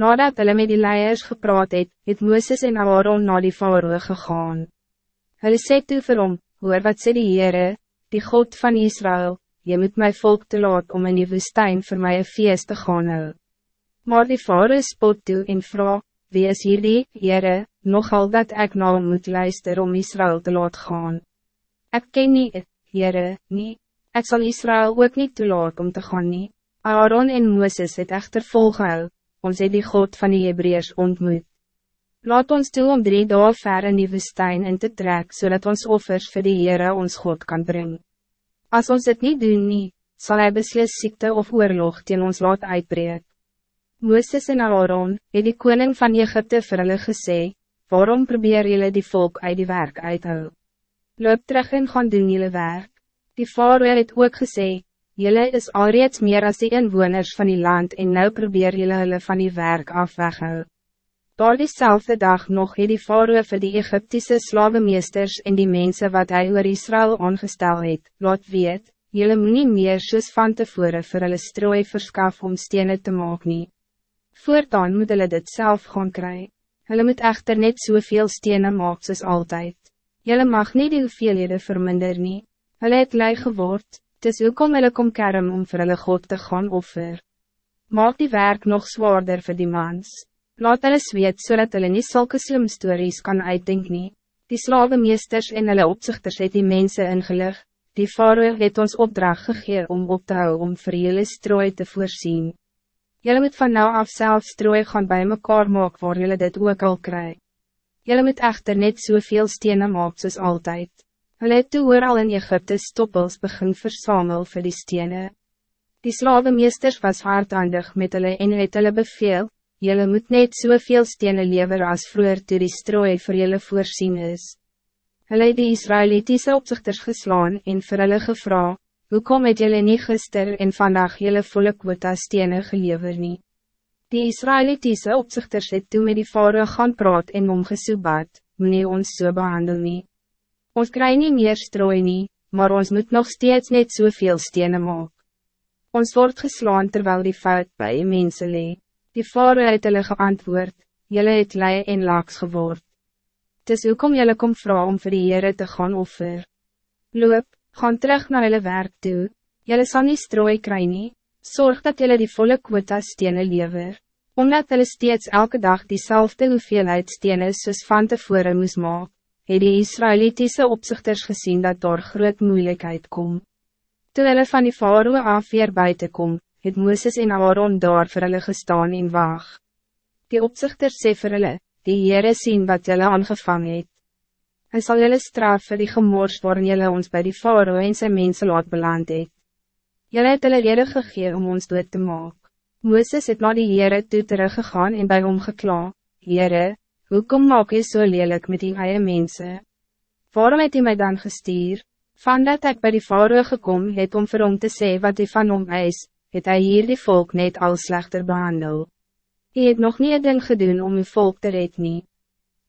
Nadat hulle met die leiers gepraat het, het Mooses en Aaron na die faroe gegaan. Hulle sê toe vir hom, hoor wat sê die Heere, die God van Israël, je moet mijn volk te laat om in die woestijn voor mij een feest te gaan hou. Maar die vader spot toe en vraag, wie is hier die, Heere, nogal dat ik nou moet luisteren om Israël te laat gaan. Ik ken niet, Heere, nie, ik zal Israël ook niet te laat om te gaan nie. Aaron en Mooses het echter volgehou, ons het die God van die Hebreërs ontmoet. Laat ons toe om drie dagen ver in die woestijn in te trek, zodat ons offers voor die Heere ons God kan brengen. Als ons het niet doen nie, sal hy beslis ziekte of oorlog teen ons laat uitbreek. Mooses en Aaron, het die koning van Egypte vir hulle gesê, waarom probeer jullie die volk uit die werk uithou? Loop terug en gaan doen jullie werk. Die vader het ook gesê, jullie is alreeds meer als die inwoners van die land en nou probeer jullie hulle van die werk af weghou. Daar diezelfde dag nog het die faroe vir die Egyptische slavenmeesters en die mensen wat hij oor Israël aangestel het, laat weet, jylle moet nie meer soos van tevore vir hulle strooi verskaf om stenen te maak nie. Voortaan moet hulle dit zelf gaan kry. Hulle moet echter net soveel stenen maak soos altyd. Jylle mag nie die hoeveelhede verminder nie. Hulle het lei geword, tis hoekom hulle kom kerm om vir hulle God te gaan offer. Maak die werk nog zwaarder voor die mans. Laat hulle weet zodat so hulle nie sulke slim stories kan uitdenk nie. Die slavenmeesters en hulle opzichters het die mensen ingelig, die faroe het ons opdracht gegee om op te hou om vir julle strooi te voorzien. Jullie moet van nou af zelf strooi gaan bij mekaar maak waar jullie dit ook al kry. Jullie moet echter net soveel stenen maak soos altyd. Hulle het toe al in Egypte stoppels begin versamel vir die stenen. Die slavenmeesters was hardhandig met hulle en het hulle beveel, Jullie moet net soveel stenen lever als vroeger toe die strooi voor jullie voorzien is. Hulle het die Israelitiese opzichters geslaan en vir hulle gevra, hoekom het jullie niet gister en vandaag jullie volle quota stenen gelever nie? Die Israelitiese opzichters het toe met die vader gaan praat en omgesoebat, moet ons so behandel nie. Ons krijg niet meer strooi nie, maar ons moet nog steeds net soveel stenen maak. Ons wordt geslaan terwijl die fout bij je mensen lee. Die vader het hulle geantwoord, jylle het lei en laaks geword. Tis hoekom jylle kom vraag om vir die Heere te gaan offer. Loop, gaan terug naar hulle werk toe, jylle sal nie strooi kry nie, sorg dat jylle die volle quota stenen lever, omdat hulle steeds elke dag diezelfde hoeveelheid stenen soos van tevore moes maak, het die Israelitiese opzichters gezien dat daar groot moeilijkheid kom. Toe hulle van die faroe af weer buiten kom, het Mooses en Aaron daar vir hulle gestaan en waag. Die opzichter sê vir hulle, die Heere sien wat julle aangevang het. Hy sal julle straf vir die gemors waarin julle ons bij die Faroe en sy mense laat beland het. Julle het hulle rede gegee om ons dood te maak. Mooses het na die Heere toe teruggegaan en bij hom gekla, Heere, hoekom maak jy so lelijk met die eie mense? Waarom het hy my dan gestuur? Van dat ek by die Faroe gekom het om vir hom te sê wat hy van hom eis, het hij hier die volk net al slechter behandel. Hij het nog niet een ding gedoen om uw volk te red nie.